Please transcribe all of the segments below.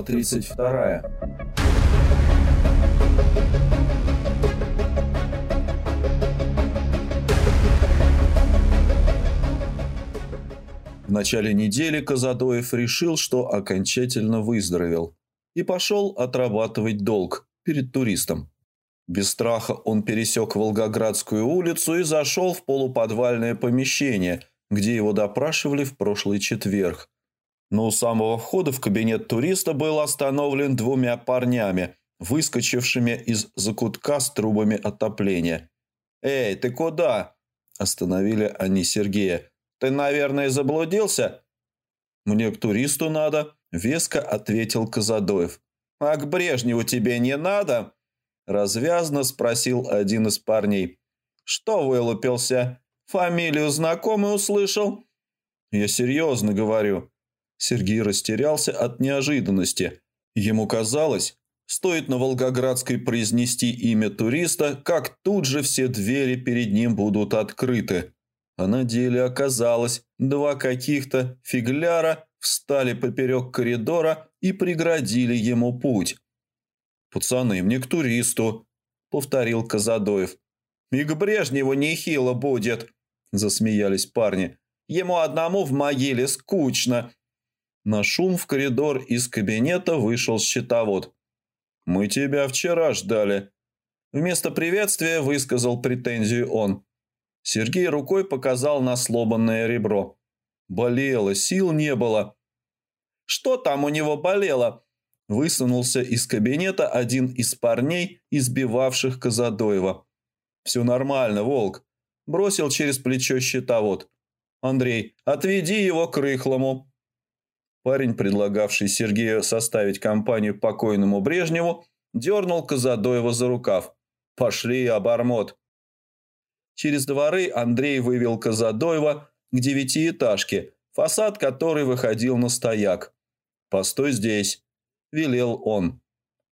Глава 32. В начале недели Казадоев решил, что окончательно выздоровел и пошел отрабатывать долг перед туристом. Без страха он пересек Волгоградскую улицу и зашел в полуподвальное помещение, где его допрашивали в прошлый четверг. Но у самого входа в кабинет туриста был остановлен двумя парнями, выскочившими из закутка с трубами отопления. «Эй, ты куда?» – остановили они Сергея. «Ты, наверное, заблудился?» «Мне к туристу надо», – веско ответил Казадоев. «А к Брежневу тебе не надо?» Развязно спросил один из парней. «Что вылупился? Фамилию знакомый услышал?» «Я серьезно говорю». Сергей растерялся от неожиданности. Ему казалось, стоит на Волгоградской произнести имя туриста, как тут же все двери перед ним будут открыты. А на деле оказалось, два каких-то фигляра встали поперек коридора и преградили ему путь. «Пацаны, мне к туристу», — повторил Казадоев. «И к Брежневу нехило будет», — засмеялись парни. «Ему одному в могиле скучно». На шум в коридор из кабинета вышел счетовод. «Мы тебя вчера ждали». Вместо приветствия высказал претензию он. Сергей рукой показал на сломанное ребро. Болело, сил не было. «Что там у него болело?» Высунулся из кабинета один из парней, избивавших Казадоева. «Все нормально, Волк», – бросил через плечо щитовод. «Андрей, отведи его к рыхлому». Парень, предлагавший Сергею составить компанию покойному Брежневу, дернул Казадоева за рукав. «Пошли, обормот». Через дворы Андрей вывел Казадоева к девятиэтажке, фасад которой выходил на стояк. «Постой здесь», – велел он.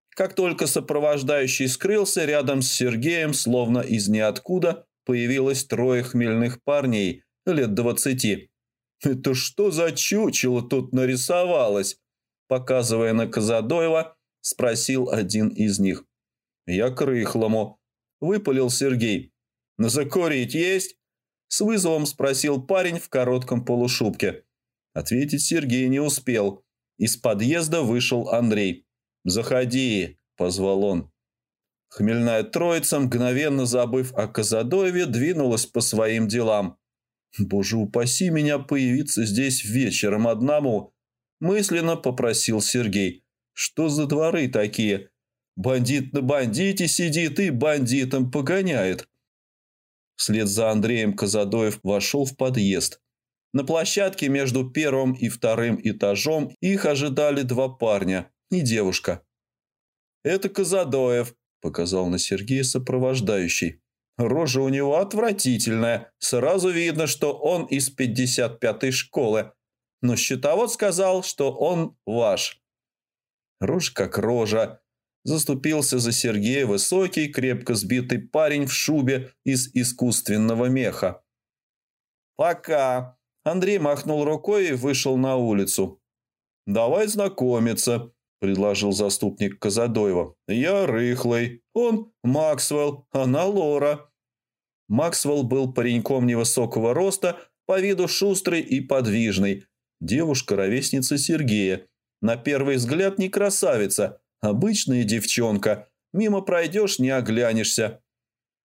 Как только сопровождающий скрылся, рядом с Сергеем, словно из ниоткуда, появилось трое хмельных парней лет двадцати. «Это что за чучело тут нарисовалось?» Показывая на Казадоева, спросил один из них. «Я к рыхлому», – выпалил Сергей. «Закурить есть?» С вызовом спросил парень в коротком полушубке. Ответить Сергей не успел. Из подъезда вышел Андрей. «Заходи», – позвал он. Хмельная троица, мгновенно забыв о Казадоеве, двинулась по своим делам. «Боже упаси меня появиться здесь вечером одному», – мысленно попросил Сергей. «Что за дворы такие? Бандит на бандите сидит и бандитом погоняет». Вслед за Андреем Казадоев вошел в подъезд. На площадке между первым и вторым этажом их ожидали два парня и девушка. «Это Казадоев», – показал на Сергея сопровождающий. «Рожа у него отвратительная. Сразу видно, что он из 55-й школы. Но счетовод сказал, что он ваш». Рожа как рожа. Заступился за Сергея высокий, крепко сбитый парень в шубе из искусственного меха. «Пока», Андрей махнул рукой и вышел на улицу. «Давай знакомиться», – предложил заступник Казадоева. «Я Рыхлый, он Максвелл, она Лора». Максвелл был пареньком невысокого роста, по виду шустрый и подвижный. Девушка – ровесница Сергея. На первый взгляд не красавица, обычная девчонка. Мимо пройдешь – не оглянешься.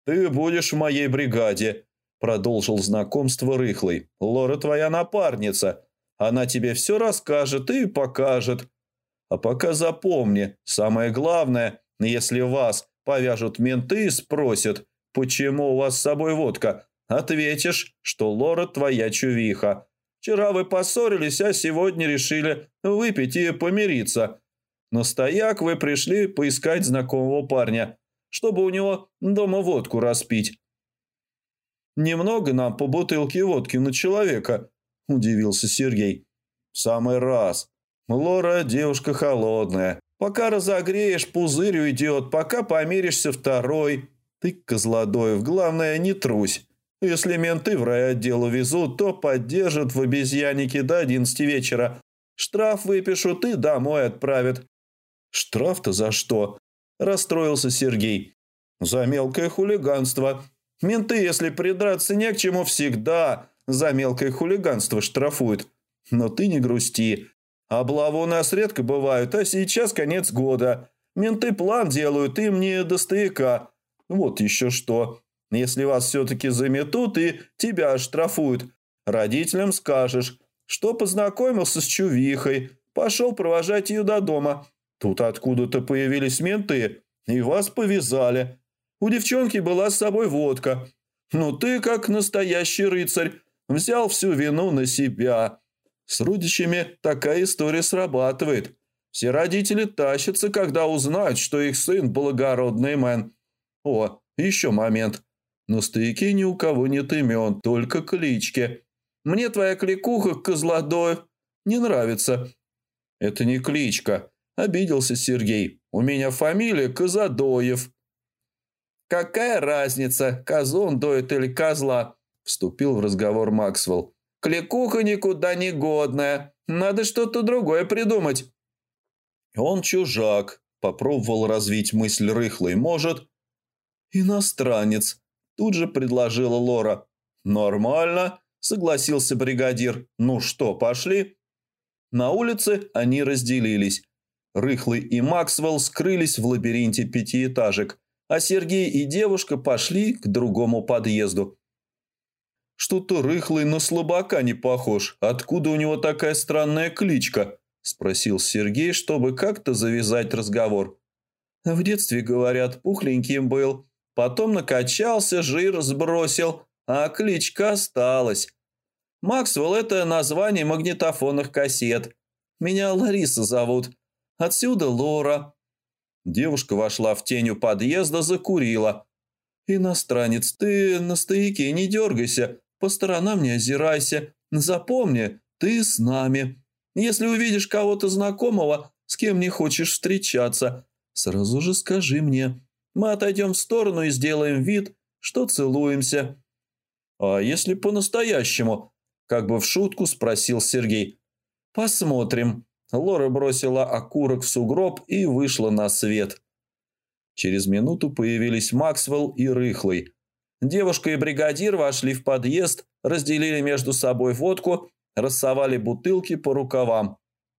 «Ты будешь в моей бригаде», Продолжил знакомство Рыхлый. «Лора твоя напарница. Она тебе все расскажет и покажет. А пока запомни, самое главное, если вас повяжут менты и спросят, почему у вас с собой водка, ответишь, что Лора твоя чувиха. Вчера вы поссорились, а сегодня решили выпить и помириться. На стояк вы пришли поискать знакомого парня, чтобы у него дома водку распить. Немного нам по бутылке водки на человека», – удивился Сергей. «В самый раз. Лора девушка холодная. Пока разогреешь, пузырь уйдет, пока помиришься второй. Ты, Козлодоев, главное, не трусь. Если менты в райотдел увезут, то поддержат в обезьяннике до одиннадцати вечера, Штраф выпишут и домой отправят». «Штраф-то за что?» – расстроился Сергей. «За мелкое хулиганство. Менты, если придраться не к чему, всегда за мелкое хулиганство штрафуют. Но ты не грусти. Облавы у нас редко бывают, а сейчас конец года. Менты план делают, им не до стояка. Вот еще что. Если вас все-таки заметут и тебя оштрафуют, родителям скажешь, что познакомился с чувихой, пошел провожать ее до дома. Тут откуда-то появились менты и вас повязали. У девчонки была с собой водка. Но ты, как настоящий рыцарь, взял всю вину на себя. С родичами такая история срабатывает. Все родители тащатся, когда узнают, что их сын благородный мэн. О, еще момент. На стояке ни у кого нет имен, только клички. Мне твоя кликуха Козлодоев не нравится. Это не кличка, обиделся Сергей. У меня фамилия Козадоев. Какая разница, козу он доит или козла? Вступил в разговор Максвелл. Кликуха никуда не годная. Надо что-то другое придумать. Он чужак. Попробовал развить мысль рыхлой. Может, иностранец. Тут же предложила Лора. Нормально, согласился бригадир. Ну что, пошли? На улице они разделились. Рыхлый и Максвелл скрылись в лабиринте пятиэтажек, а Сергей и девушка пошли к другому подъезду. «Что-то рыхлый на слабака не похож. Откуда у него такая странная кличка?» – спросил Сергей, чтобы как-то завязать разговор. «В детстве, говорят, пухленьким был. Потом накачался, жир сбросил, а кличка осталась. Максвелл – это название магнитофонных кассет. Меня Лариса зовут. Отсюда Лора». Девушка вошла в тень у подъезда, закурила. «Иностранец, ты на стояке не дергайся. По сторонам не озирайся. Запомни, ты с нами. Если увидишь кого-то знакомого, с кем не хочешь встречаться, сразу же скажи мне. Мы отойдем в сторону и сделаем вид, что целуемся». «А если по-настоящему?» Как бы в шутку спросил Сергей. «Посмотрим». Лора бросила окурок в сугроб и вышла на свет. Через минуту появились Максвелл и Рыхлый. Девушка и бригадир вошли в подъезд, разделили между собой водку, рассовали бутылки по рукавам.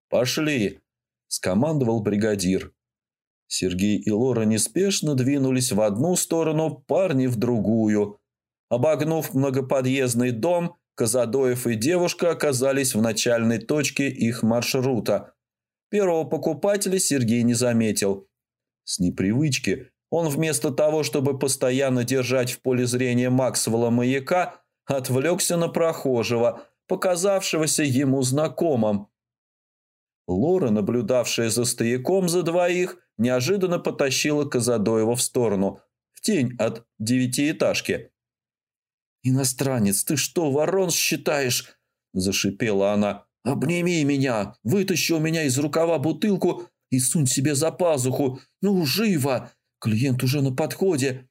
«Пошли!» – скомандовал бригадир. Сергей и Лора неспешно двинулись в одну сторону, парни в другую. Обогнув многоподъездный дом, Казадоев и девушка оказались в начальной точке их маршрута. Первого покупателя Сергей не заметил. С непривычки он вместо того, чтобы постоянно держать в поле зрения Максвелла маяка, отвлекся на прохожего, показавшегося ему знакомым. Лора, наблюдавшая за стояком за двоих, неожиданно потащила Казадоева в сторону, в тень от девятиэтажки. «Иностранец, ты что, ворон считаешь?» – зашипела она. «Обними меня, вытащи у меня из рукава бутылку и сунь себе за пазуху. Ну, живо!» Клиент уже на подходе.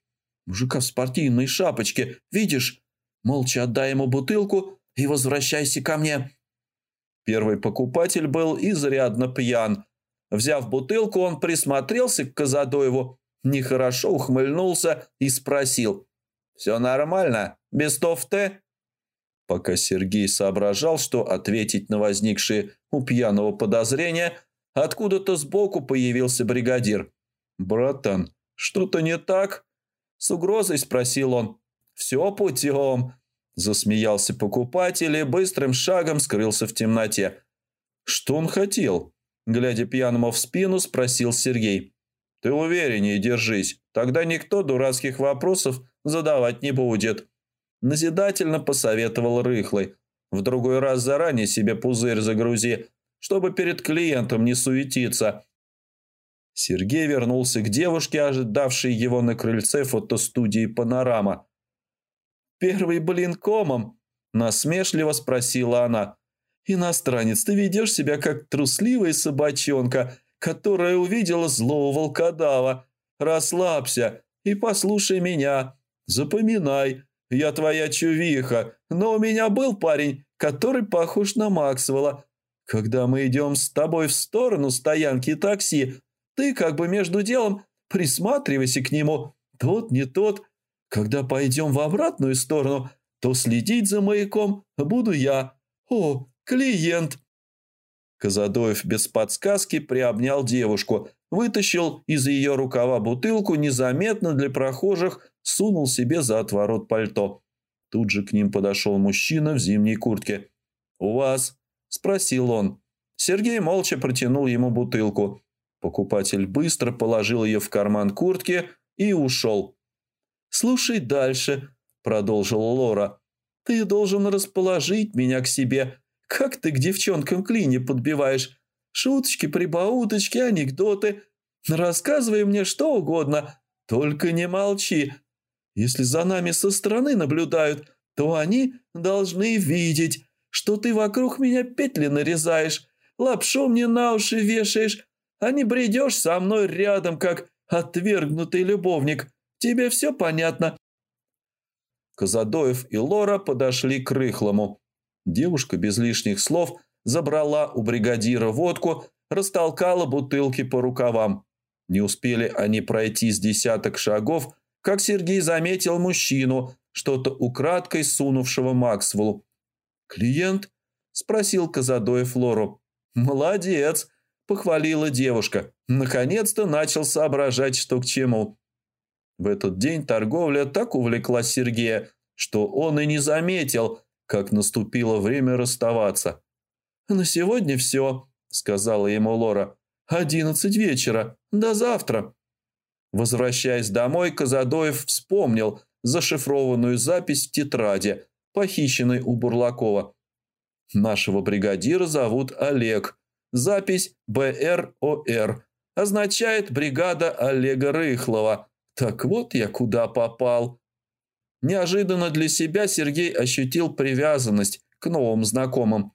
Мужика в спортивной шапочке, видишь? Молча отдай ему бутылку и возвращайся ко мне». Первый покупатель был изрядно пьян. Взяв бутылку, он присмотрелся к Казадоеву, нехорошо ухмыльнулся и спросил. «Все нормально? Без тофте?» Пока Сергей соображал, что ответить на возникшие у пьяного подозрения, откуда-то сбоку появился бригадир. «Братан, «Что-то не так?» С угрозой спросил он. «Все путем», – засмеялся покупатель и быстрым шагом скрылся в темноте. «Что он хотел?» Глядя пьяному в спину, спросил Сергей. «Ты увереннее держись, тогда никто дурацких вопросов задавать не будет». Назидательно посоветовал Рыхлый. «В другой раз заранее себе пузырь загрузи, чтобы перед клиентом не суетиться, Сергей вернулся к девушке, ожидавшей его на крыльце фотостудии «Панорама». «Первый блин комом?» – насмешливо спросила она. «Иностранец, ты ведешь себя как трусливая собачонка, которая увидела злого волкодава. Расслабься и послушай меня. Запоминай, я твоя чувиха, но у меня был парень, который похож на Максвелла. Когда мы идем с тобой в сторону стоянки такси, ты как бы между делом присматривайся к нему. Тот не тот. Когда пойдем в обратную сторону, то следить за маяком буду я. О, клиент!» Казадоев без подсказки приобнял девушку, вытащил из ее рукава бутылку, незаметно для прохожих сунул себе за отворот пальто. Тут же к ним подошел мужчина в зимней куртке. «У вас?» – спросил он. Сергей молча протянул ему бутылку. Покупатель быстро положил ее в карман куртки и ушел. «Слушай дальше», – продолжила Лора. «Ты должен расположить меня к себе. Как ты к девчонкам клине подбиваешь? Шуточки, прибауточки, анекдоты. Рассказывай мне что угодно, только не молчи. Если за нами со стороны наблюдают, то они должны видеть, что ты вокруг меня петли нарезаешь, лапшу мне на уши вешаешь, а не бредешь со мной рядом, как отвергнутый любовник. Тебе все понятно?» Казадоев и Лора подошли к Рыхлому. Девушка без лишних слов забрала у бригадира водку, растолкала бутылки по рукавам. Не успели они пройти с десяток шагов, как Сергей заметил мужчину, что-то украдкой сунувшего Максвеллу. «Клиент?» – спросил Казадоев Лору. «Молодец!» – похвалила девушка. Наконец-то начал соображать, что к чему. В этот день торговля так увлекла Сергея, что он и не заметил, как наступило время расставаться. «На сегодня все», – сказала ему Лора. «Одиннадцать вечера. До завтра». Возвращаясь домой, Казадоев вспомнил зашифрованную запись в тетради, похищенной у Бурлакова. Нашего бригадира зовут Олег. Запись БРОР означает «бригада Олега Рыхлова». Так вот я куда попал. Неожиданно для себя Сергей ощутил привязанность к новым знакомым.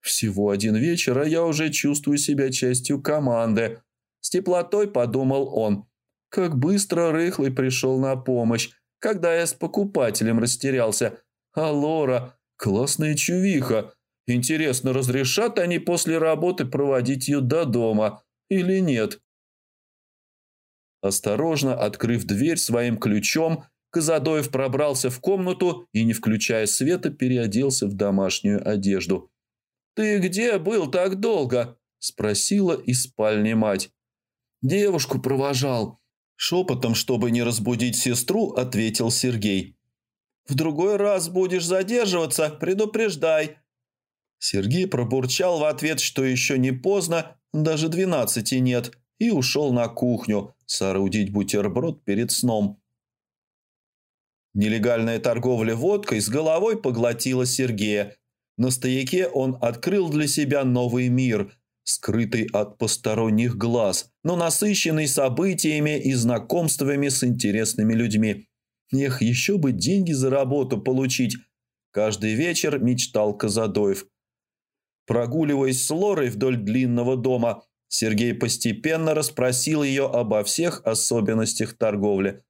Всего один вечер, а я уже чувствую себя частью команды. С теплотой подумал он. Как быстро Рыхлый пришел на помощь, когда я с покупателем растерялся. А Лора, классная чувиха. Интересно, разрешат они после работы проводить ее до дома или нет? Осторожно открыв дверь своим ключом, Казадоев пробрался в комнату и, не включая света, переоделся в домашнюю одежду. «Ты где был так долго?» – спросила из спальни мать. «Девушку провожал», Шепотом, чтобы не разбудить сестру, ответил Сергей. «В другой раз будешь задерживаться, предупреждай». Сергей пробурчал в ответ, что еще не поздно, даже двенадцати нет, и ушел на кухню соорудить бутерброд перед сном. Нелегальная торговля водкой с головой поглотила Сергея. На стояке он открыл для себя новый мир – скрытый от посторонних глаз, но насыщенный событиями и знакомствами с интересными людьми. Эх, еще бы деньги за работу получить. Каждый вечер мечтал Казадоев. Прогуливаясь с Лорой вдоль длинного дома, Сергей постепенно расспросил ее обо всех особенностях торговли.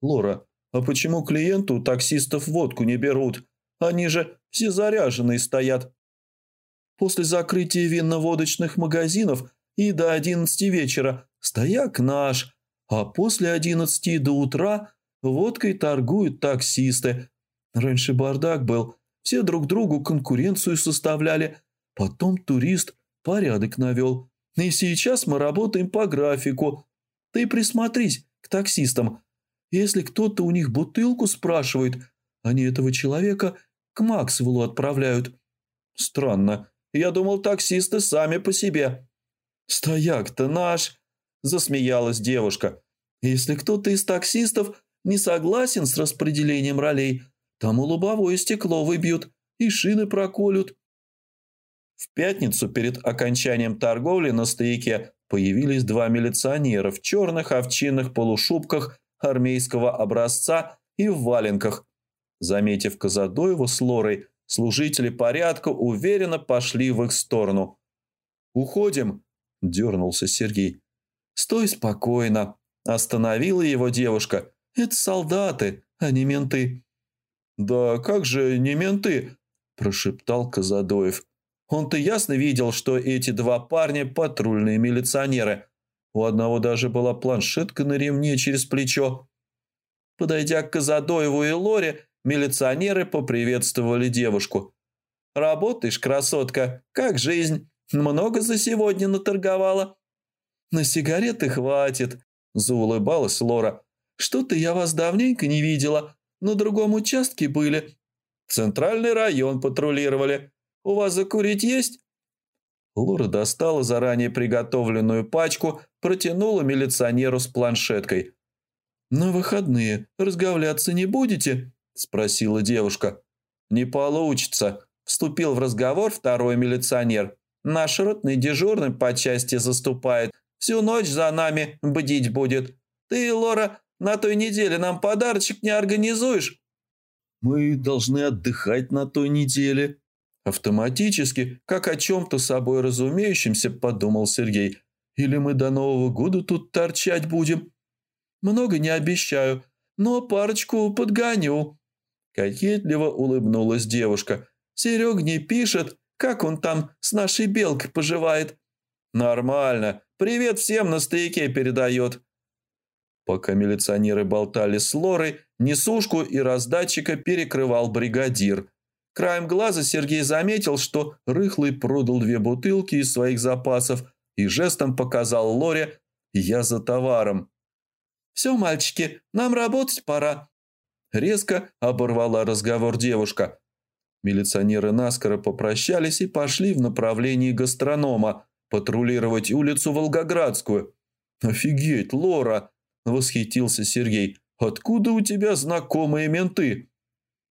«Лора, а почему клиенту таксистов водку не берут? Они же все заряженные стоят». После закрытия винно-водочных магазинов и до одиннадцати вечера стояк наш, а после одиннадцати до утра водкой торгуют таксисты. Раньше бардак был, все друг другу конкуренцию составляли, потом турист порядок навел. И сейчас мы работаем по графику. Ты присмотрись к таксистам. Если кто-то у них бутылку спрашивает, они этого человека к Максвеллу отправляют. Странно. Я думал, таксисты сами по себе». «Стояк-то наш!» – засмеялась девушка. «Если кто-то из таксистов не согласен с распределением ролей, тому лобовое стекло выбьют и шины проколют». В пятницу перед окончанием торговли на стояке появились два милиционера в черных овчинных полушубках армейского образца и в валенках. Заметив Казадоеву с Лорой, Служители порядка уверенно пошли в их сторону. «Уходим», – дернулся Сергей. «Стой спокойно», – остановила его девушка. «Это солдаты, а не менты». «Да как же не менты?» – прошептал Казадоев. Он-то ясно видел, что эти два парня – патрульные милиционеры. У одного даже была планшетка на ремне через плечо. Подойдя к Казадоеву и Лоре, милиционеры поприветствовали девушку. «Работаешь, красотка? Как жизнь? Много за сегодня наторговала?» «На сигареты хватит», – заулыбалась Лора. «Что-то я вас давненько не видела. На другом участке были. Центральный район патрулировали. У вас закурить есть?» Лора достала заранее приготовленную пачку, протянула милиционеру с планшеткой. «На выходные разговляться не будете?» – спросила девушка. «Не получится», – вступил в разговор второй милиционер. «Наш ротный дежурный по части заступает. Всю ночь за нами бдить будет. Ты, Лора, на той неделе нам подарочек не организуешь?» «Мы должны отдыхать на той неделе». Автоматически, как о чем-то собой разумеющемся, подумал Сергей. «Или мы до Нового года тут торчать будем?» «Много не обещаю, но парочку подгоню». Кокетливо улыбнулась девушка. «Серег не пишет, как он там с нашей белкой поживает». «Нормально. Привет всем на стояке передает». Пока милиционеры болтали с Лорой, несушку и раздатчика перекрывал бригадир. Краем глаза Сергей заметил, что Рыхлый продал две бутылки из своих запасов и жестом показал Лоре «Я за товаром». «Все, мальчики, нам работать пора». Резко оборвала разговор девушка. Милиционеры наскоро попрощались и пошли в направлении гастронома патрулировать улицу Волгоградскую. «Офигеть, Лора!» – восхитился Сергей. «Откуда у тебя знакомые менты?»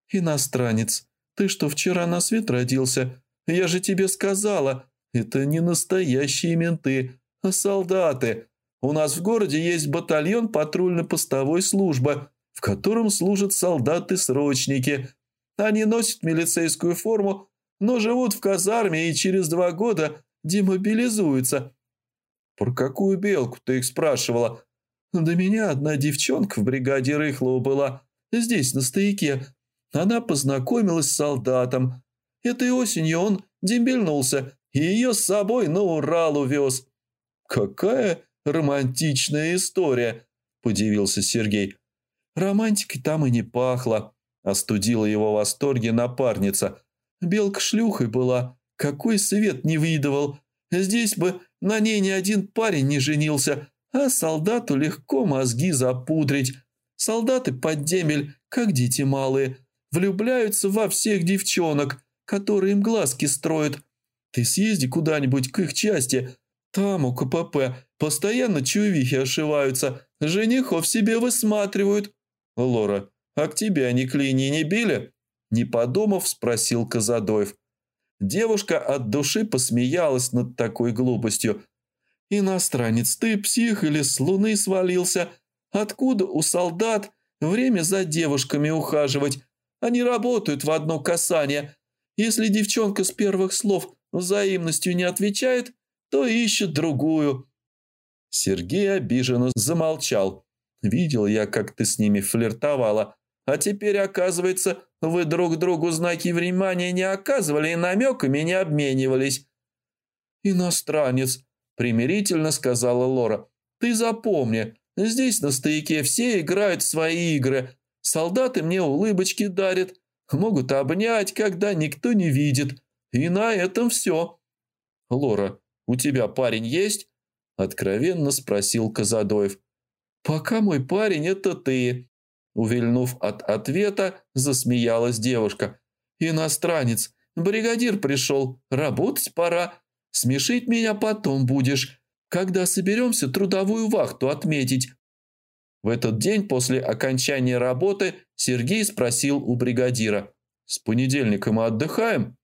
«Иностранец. Ты что, вчера на свет родился? Я же тебе сказала, это не настоящие менты, а солдаты. У нас в городе есть батальон патрульно-постовой службы, в котором служат солдаты-срочники. Они носят милицейскую форму, но живут в казарме и через два года демобилизуются». «Про какую белку ты их спрашивала?» До меня одна девчонка в бригаде Рыхлова была, здесь, на стояке. Она познакомилась с солдатом. Этой осенью он дембельнулся и ее с собой на Урал увез. «Какая романтичная история!» – подивился Сергей. «Романтикой там и не пахло», – остудила его в восторге напарница. «Белка шлюхой была, какой свет не видывал. Здесь бы на ней ни один парень не женился, а солдату легко мозги запудрить. Солдаты под демель, как дети малые, влюбляются во всех девчонок, которые им глазки строят. Ты съезди куда-нибудь к их части. Там у КПП постоянно чувихи ошиваются, женихов себе высматривают. Лора, а к тебе они клинья не били? Не подумав, спросил Казадоев. Девушка от души посмеялась над такой глупостью – «Иностранец, ты псих или с луны свалился? Откуда у солдат время за девушками ухаживать? Они работают в одно касание. Если девчонка с первых слов взаимностью не отвечает, то ищет другую». Сергей обиженно замолчал. «Видел я, как ты с ними флиртовала. А теперь, оказывается, вы друг другу знаки внимания не оказывали и намеками не обменивались». «Иностранец», примирительно сказала Лора. «Ты запомни, здесь на стояке все играют свои игры. Солдаты мне улыбочки дарят, могут обнять, когда никто не видит. И на этом все». «Лора, у тебя парень есть?» – откровенно спросил Казадоев. «Пока мой парень – это ты». Увильнув от ответа, засмеялась девушка. «Иностранец, бригадир пришел, работать пора. Смешить меня потом будешь, когда соберемся трудовую вахту отметить». В этот день после окончания работы Сергей спросил у бригадира. «С понедельника мы отдыхаем?»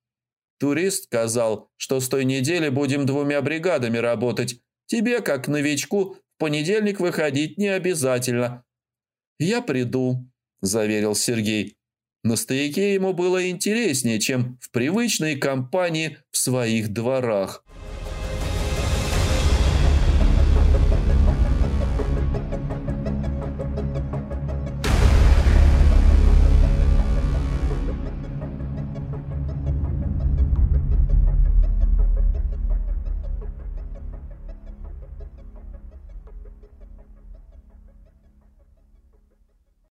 Турист сказал, что с той недели будем двумя бригадами работать. Тебе, как новичку, в понедельник выходить не обязательно. «Я приду», – заверил Сергей. На стояке ему было интереснее, чем в привычной компании в своих дворах.